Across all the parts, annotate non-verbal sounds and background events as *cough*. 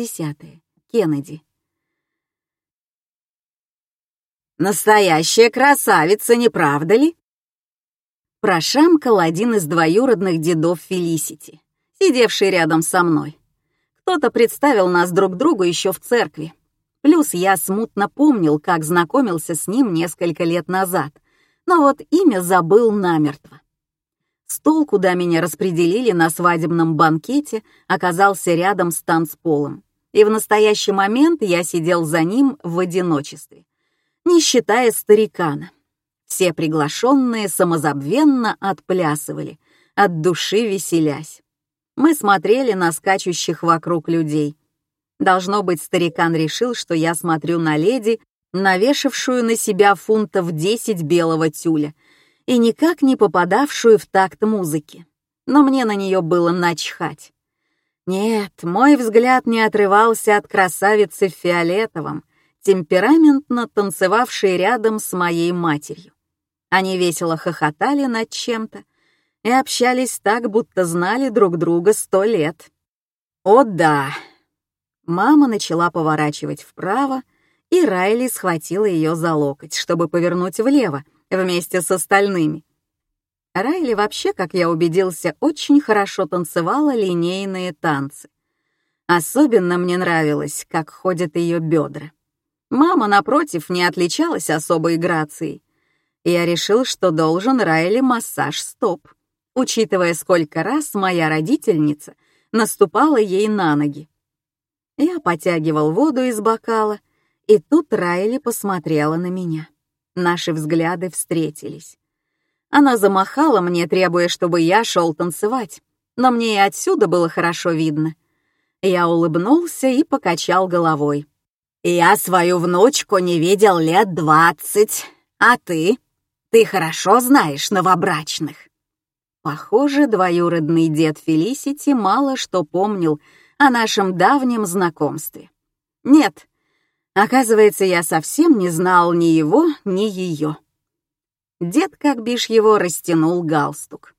Глава 10. Кеннеди. «Настоящая красавица, не правда ли?» Прошамкал один из двоюродных дедов Фелисити, сидевший рядом со мной. Кто-то представил нас друг другу еще в церкви. Плюс я смутно помнил, как знакомился с ним несколько лет назад, но вот имя забыл намертво. Стол, куда меня распределили на свадебном банкете, оказался рядом с танцполом, и в настоящий момент я сидел за ним в одиночестве, не считая старикана. Все приглашенные самозабвенно отплясывали, от души веселясь. Мы смотрели на скачущих вокруг людей. Должно быть, старикан решил, что я смотрю на леди, навешавшую на себя фунтов 10 белого тюля — и никак не попадавшую в такт музыки. Но мне на нее было начхать. Нет, мой взгляд не отрывался от красавицы в фиолетовом, темпераментно танцевавшей рядом с моей матерью. Они весело хохотали над чем-то и общались так, будто знали друг друга сто лет. О да! Мама начала поворачивать вправо, и Райли схватила ее за локоть, чтобы повернуть влево, вместе с остальными. Райли вообще, как я убедился, очень хорошо танцевала линейные танцы. Особенно мне нравилось, как ходят ее бедра. Мама, напротив, не отличалась особой грацией. Я решил, что должен Райли массаж стоп, учитывая, сколько раз моя родительница наступала ей на ноги. Я потягивал воду из бокала, и тут Райли посмотрела на меня. Наши взгляды встретились. Она замахала мне, требуя, чтобы я шел танцевать, но мне и отсюда было хорошо видно. Я улыбнулся и покачал головой. «Я свою внучку не видел лет двадцать, а ты? Ты хорошо знаешь новобрачных». Похоже, двоюродный дед Фелисити мало что помнил о нашем давнем знакомстве. Нет, Оказывается, я совсем не знал ни его, ни ее. Дед, как бишь его, растянул галстук.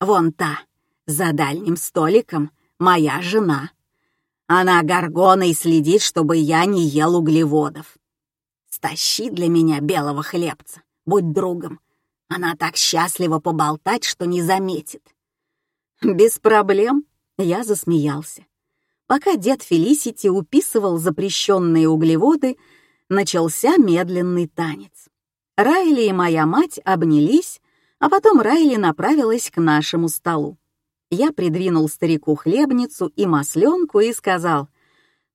«Вон та, за дальним столиком, моя жена. Она горгоной следит, чтобы я не ел углеводов. Стащи для меня белого хлебца, будь другом. Она так счастлива поболтать, что не заметит». «Без проблем», — я засмеялся. Пока дед Фелисити уписывал запрещенные углеводы, начался медленный танец. Райли и моя мать обнялись, а потом Райли направилась к нашему столу. Я придвинул старику хлебницу и масленку и сказал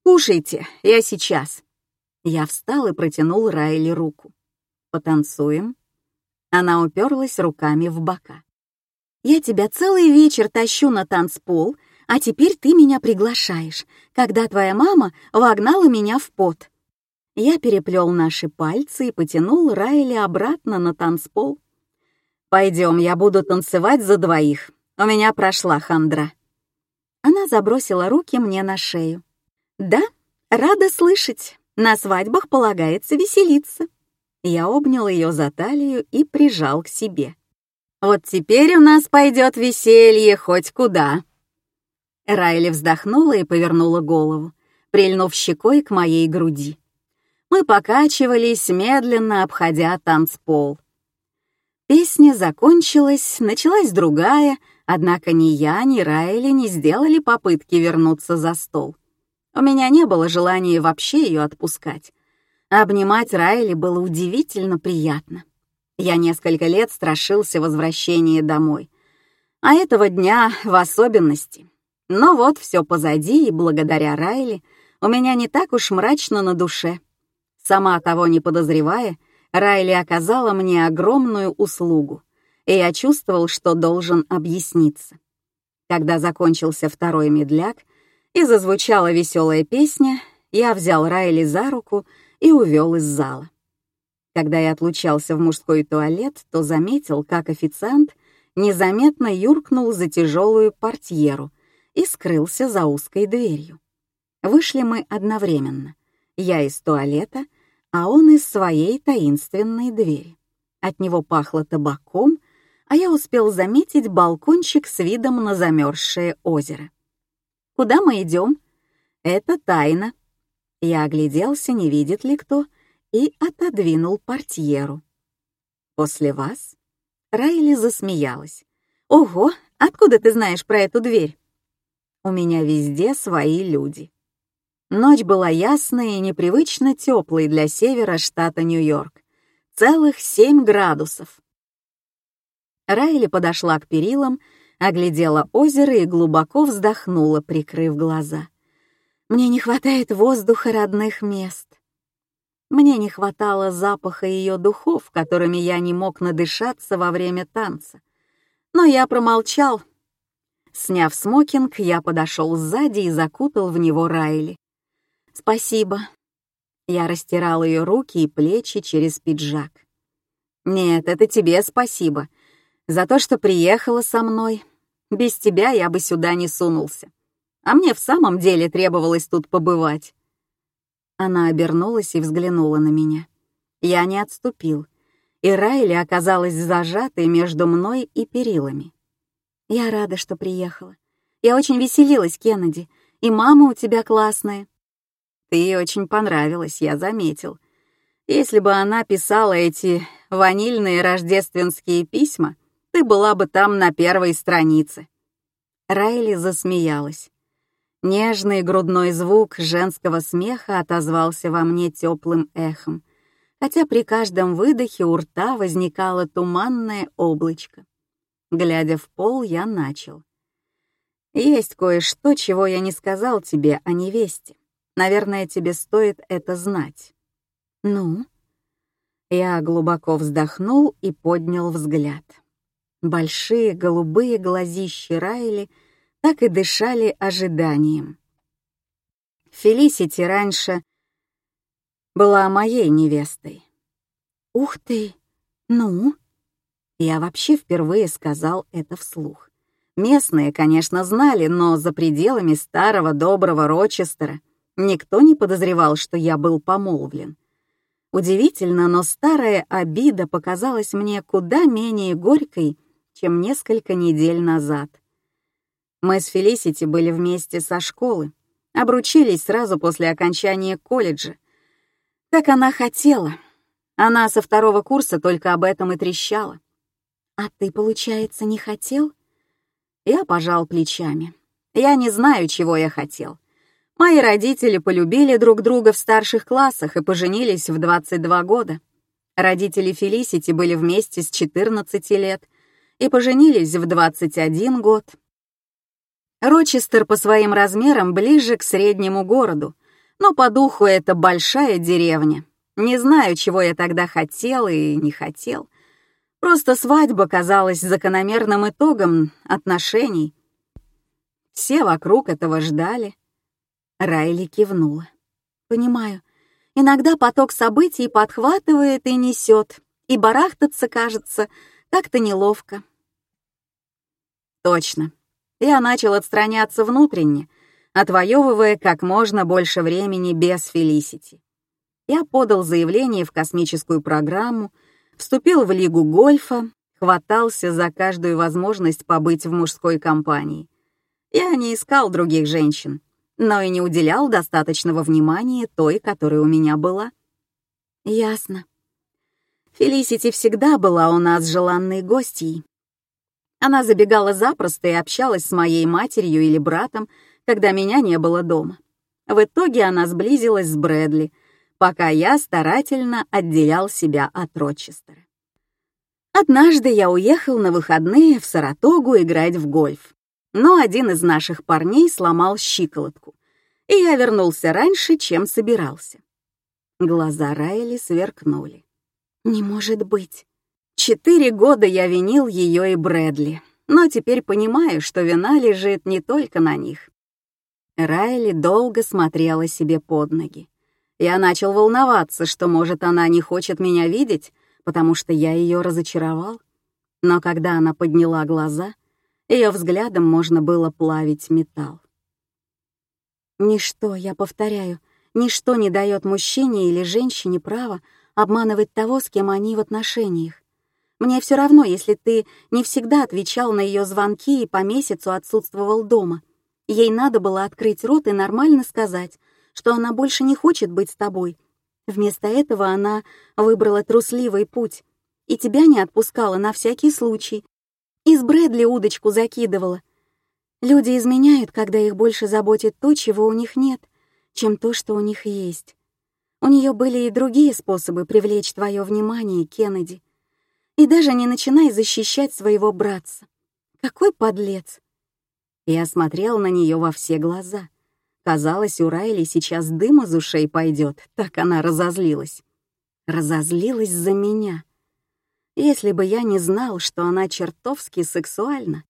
«Кушайте, я сейчас». Я встал и протянул Райли руку. «Потанцуем?» Она уперлась руками в бока. «Я тебя целый вечер тащу на танцпол а теперь ты меня приглашаешь, когда твоя мама вогнала меня в пот». Я переплел наши пальцы и потянул Райли обратно на танцпол. «Пойдем, я буду танцевать за двоих. У меня прошла хандра». Она забросила руки мне на шею. «Да, рада слышать. На свадьбах полагается веселиться». Я обнял ее за талию и прижал к себе. «Вот теперь у нас пойдет веселье хоть куда», Райли вздохнула и повернула голову, прильнув щекой к моей груди. Мы покачивались, медленно обходя танцпол. Песня закончилась, началась другая, однако ни я, ни Райли не сделали попытки вернуться за стол. У меня не было желания вообще ее отпускать. Обнимать Райли было удивительно приятно. Я несколько лет страшился возвращения домой. А этого дня в особенности — но вот все позади, и благодаря Райли у меня не так уж мрачно на душе. Сама того не подозревая, Райли оказала мне огромную услугу, и я чувствовал, что должен объясниться. Когда закончился второй медляк и зазвучала веселая песня, я взял Райли за руку и увел из зала. Когда я отлучался в мужской туалет, то заметил, как официант незаметно юркнул за тяжелую портьеру и скрылся за узкой дверью. Вышли мы одновременно. Я из туалета, а он из своей таинственной двери. От него пахло табаком, а я успел заметить балкончик с видом на замерзшее озеро. Куда мы идем? Это тайна. Я огляделся, не видит ли кто, и отодвинул портьеру. После вас? Райли засмеялась. Ого, откуда ты знаешь про эту дверь? У меня везде свои люди. Ночь была ясной и непривычно теплой для севера штата Нью-Йорк. Целых семь градусов. Райли подошла к перилам, оглядела озеро и глубоко вздохнула, прикрыв глаза. «Мне не хватает воздуха родных мест. Мне не хватало запаха ее духов, которыми я не мог надышаться во время танца. Но я промолчал. Сняв смокинг, я подошел сзади и закутал в него Райли. «Спасибо». Я растирал ее руки и плечи через пиджак. «Нет, это тебе спасибо. За то, что приехала со мной. Без тебя я бы сюда не сунулся. А мне в самом деле требовалось тут побывать». Она обернулась и взглянула на меня. Я не отступил, и Райли оказалась зажатой между мной и перилами. «Я рада, что приехала. Я очень веселилась, Кеннеди, и мама у тебя классная. Ты ей очень понравилась, я заметил. Если бы она писала эти ванильные рождественские письма, ты была бы там на первой странице». Райли засмеялась. Нежный грудной звук женского смеха отозвался во мне теплым эхом, хотя при каждом выдохе у рта возникало туманное облачко. Глядя в пол, я начал. «Есть кое-что, чего я не сказал тебе о невесте. Наверное, тебе стоит это знать. Ну? Я глубоко вздохнул и поднял взгляд. Большие голубые глазищи Райли так и дышали ожиданием. Фелисити раньше была моей невестой. Ух ты! Ну? Я вообще впервые сказал это вслух. Местные, конечно, знали, но за пределами старого доброго Рочестера Никто не подозревал, что я был помолвлен. Удивительно, но старая обида показалась мне куда менее горькой, чем несколько недель назад. Мы с Фелисити были вместе со школы, обручились сразу после окончания колледжа. Как она хотела. Она со второго курса только об этом и трещала. «А ты, получается, не хотел?» Я пожал плечами. Я не знаю, чего я хотел. Мои родители полюбили друг друга в старших классах и поженились в 22 года. Родители Фелисити были вместе с 14 лет и поженились в 21 год. Рочестер по своим размерам ближе к среднему городу, но по духу это большая деревня. Не знаю, чего я тогда хотел и не хотел. Просто свадьба казалась закономерным итогом отношений. Все вокруг этого ждали. Райли кивнула. «Понимаю. Иногда поток событий подхватывает и несет, и барахтаться, кажется, как-то неловко». «Точно. Я начал отстраняться внутренне, отвоевывая как можно больше времени без Фелисити. Я подал заявление в космическую программу, вступил в лигу гольфа, хватался за каждую возможность побыть в мужской компании. Я не искал других женщин, но и не уделял достаточного внимания той, которая у меня была. Ясно. Фелисити всегда была у нас желанной гостьей. Она забегала запросто и общалась с моей матерью или братом, когда меня не было дома. В итоге она сблизилась с Брэдли, пока я старательно отделял себя от Рочестера. Однажды я уехал на выходные в Саратогу играть в гольф но один из наших парней сломал щиколотку, и я вернулся раньше, чем собирался. Глаза Райли сверкнули. «Не может быть. Четыре года я винил ее и Брэдли, но теперь понимаю, что вина лежит не только на них». Райли долго смотрела себе под ноги. Я начал волноваться, что, может, она не хочет меня видеть, потому что я ее разочаровал. Но когда она подняла глаза — ее взглядом можно было плавить металл. Ничто, я повторяю, ничто не дает мужчине или женщине права обманывать того, с кем они в отношениях. Мне все равно, если ты не всегда отвечал на ее звонки и по месяцу отсутствовал дома. Ей надо было открыть рот и нормально сказать, что она больше не хочет быть с тобой. Вместо этого она выбрала трусливый путь и тебя не отпускала на всякий случай. И с Брэдли удочку закидывала. Люди изменяют, когда их больше заботит то, чего у них нет, чем то, что у них есть. У нее были и другие способы привлечь твое внимание, Кеннеди. И даже не начинай защищать своего братца. Какой подлец! Я смотрел на нее во все глаза. Казалось, у Райли сейчас дым из ушей пойдет, так она разозлилась. Разозлилась за меня. Если бы я не знал, что она чертовски сексуальна,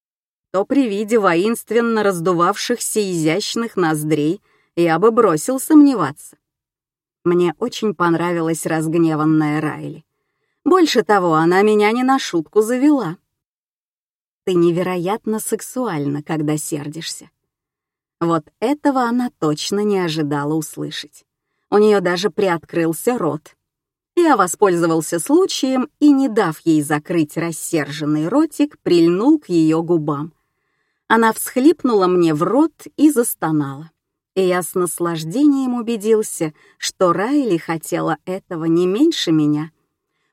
то при виде воинственно раздувавшихся изящных ноздрей я бы бросил сомневаться. Мне очень понравилась разгневанная Райли. Больше того, она меня не на шутку завела. Ты невероятно сексуальна, когда сердишься. Вот этого она точно не ожидала услышать. У нее даже приоткрылся рот. Я воспользовался случаем и, не дав ей закрыть рассерженный ротик, прильнул к ее губам. Она всхлипнула мне в рот и застонала. И я с наслаждением убедился, что Райли хотела этого не меньше меня,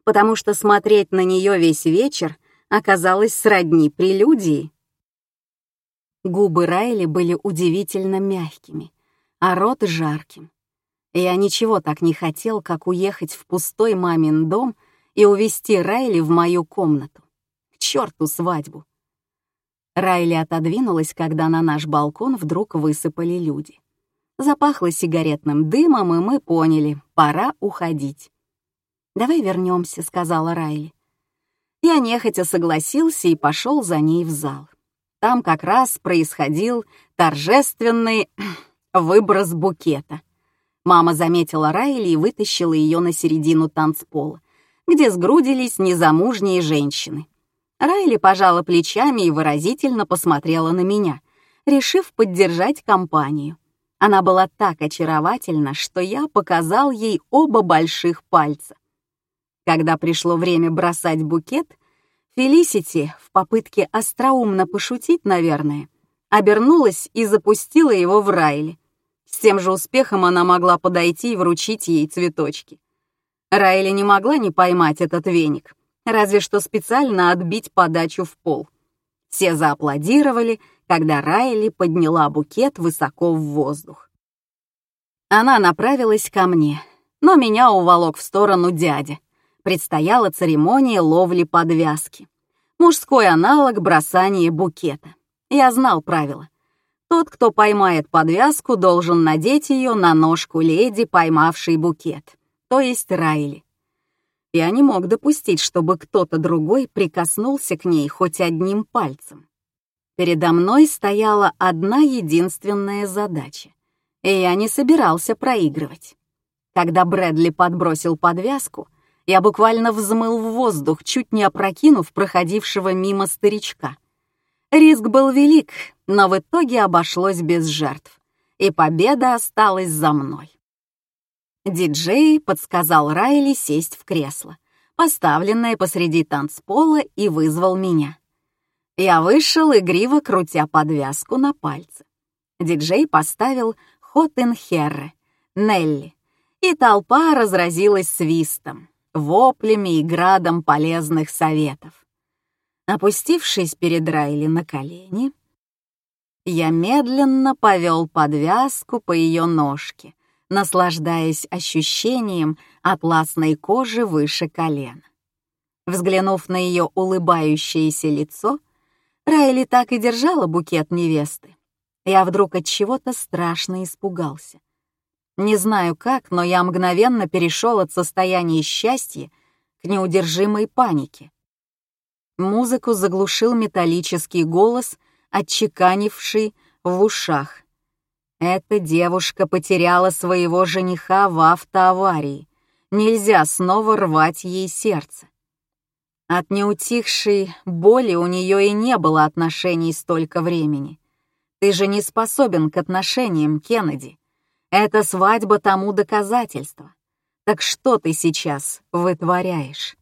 потому что смотреть на нее весь вечер оказалась сродни прелюдии. Губы Райли были удивительно мягкими, а рот жарким. Я ничего так не хотел, как уехать в пустой мамин дом и увезти Райли в мою комнату. К черту свадьбу. Райли отодвинулась, когда на наш балкон вдруг высыпали люди. Запахло сигаретным дымом, и мы поняли, пора уходить. «Давай вернемся», — сказала Райли. Я нехотя согласился и пошел за ней в зал. Там как раз происходил торжественный *clears throat* выброс букета. Мама заметила Райли и вытащила ее на середину танцпола, где сгрудились незамужние женщины. Райли пожала плечами и выразительно посмотрела на меня, решив поддержать компанию. Она была так очаровательна, что я показал ей оба больших пальца. Когда пришло время бросать букет, Фелисити, в попытке остроумно пошутить, наверное, обернулась и запустила его в Райли. С тем же успехом она могла подойти и вручить ей цветочки. Райли не могла не поймать этот веник, разве что специально отбить подачу в пол. Все зааплодировали, когда Райли подняла букет высоко в воздух. Она направилась ко мне, но меня уволок в сторону дядя предстояла церемония ловли подвязки. Мужской аналог бросания букета. Я знал правила. Тот, кто поймает подвязку, должен надеть ее на ножку леди, поймавшей букет, то есть Райли. Я не мог допустить, чтобы кто-то другой прикоснулся к ней хоть одним пальцем. Передо мной стояла одна единственная задача, и я не собирался проигрывать. Когда Брэдли подбросил подвязку, я буквально взмыл в воздух, чуть не опрокинув проходившего мимо старичка. Риск был велик, но в итоге обошлось без жертв, и победа осталась за мной. Диджей подсказал Райли сесть в кресло, поставленное посреди танцпола, и вызвал меня. Я вышел, игриво крутя подвязку на пальце. Диджей поставил «Хотен Херре», «Нелли», и толпа разразилась свистом воплями и градом полезных советов. Опустившись перед Райли на колени, я медленно повел подвязку по ее ножке, наслаждаясь ощущением атласной кожи выше колена. Взглянув на ее улыбающееся лицо, Райли так и держала букет невесты. Я вдруг от чего-то страшно испугался. Не знаю как, но я мгновенно перешел от состояния счастья к неудержимой панике. Музыку заглушил металлический голос, отчеканивший в ушах. Эта девушка потеряла своего жениха в автоаварии. Нельзя снова рвать ей сердце. От неутихшей боли у нее и не было отношений столько времени. Ты же не способен к отношениям, Кеннеди. Эта свадьба тому доказательство. Так что ты сейчас вытворяешь?